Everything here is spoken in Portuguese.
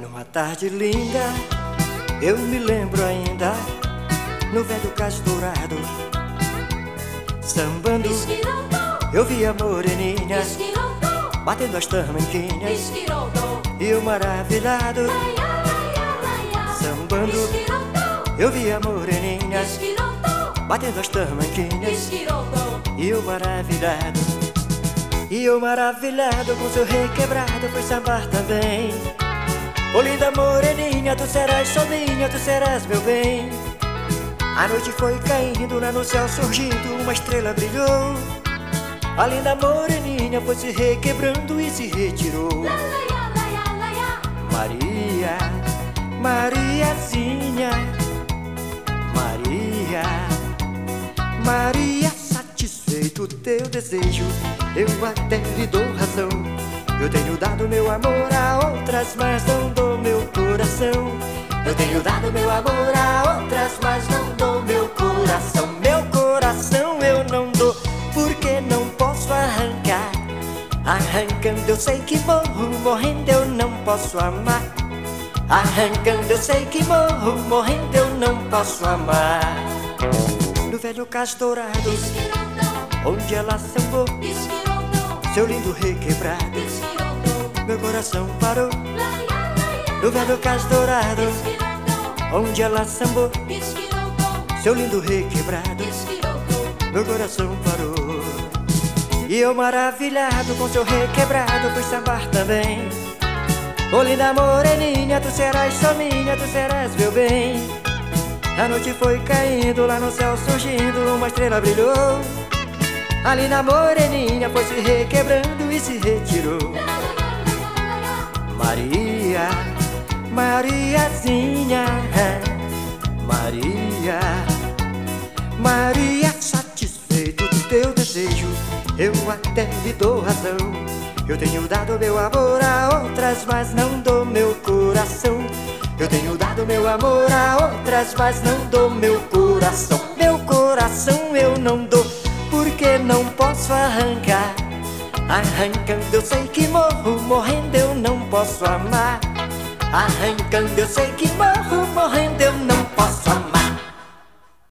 Numa tarde linda, eu me lembro ainda, no velho cais dourado, sambando, eu vi a moreninha, batendo as tamanquinhas, e eu maravilhado, sambando, eu vi a moreninha, batendo as tamanquinhas, e eu maravilhado, e eu maravilhado com seu requebrado, foi sambar também. Ô linda moreninha, tu serás só minha, tu serás meu bem. A noite foi caindo, lá no céu surgindo, uma estrela brilhou. A linda moreninha foi se requebrando e se retirou. Maria, Mariazinha, Maria, satisfeito teu desejo, eu até lhe dou razão. Eu tenho dado meu amor a outras, mas não dou meu coração. Eu tenho dado meu amor a outras, mas não dou meu coração. Meu coração eu não dou, porque não posso arrancar. Arrancando eu sei que morro, morrendo eu não posso amar. Arrancando eu sei que morro, morrendo eu não posso amar. Velho castourado, onde ela sambou, seu lindo requebrado, meu coração parou. No velho cais onde ela sambou, seu lindo requebrado, meu coração parou. E eu maravilhado com seu requebrado, fui sambar também. Ô linda moreninha, tu serás só minha, tu serás meu bem. A noite foi caindo, lá no céu surgindo, uma estrela brilhou. A linda moreninha foi se requebrando e se retirou. Maria, Mariazinha, Maria, Maria, satisfeito do teu desejo, eu até lhe dou razão. Eu tenho dado meu amor a outras, mas não dou meu coração. Amor a outras, mas não dou meu coração. Meu coração eu não dou, porque não posso arrancar. Arrancando eu sei que morro, morrendo eu não posso amar. Arrancando eu sei que morro, morrendo eu não posso amar.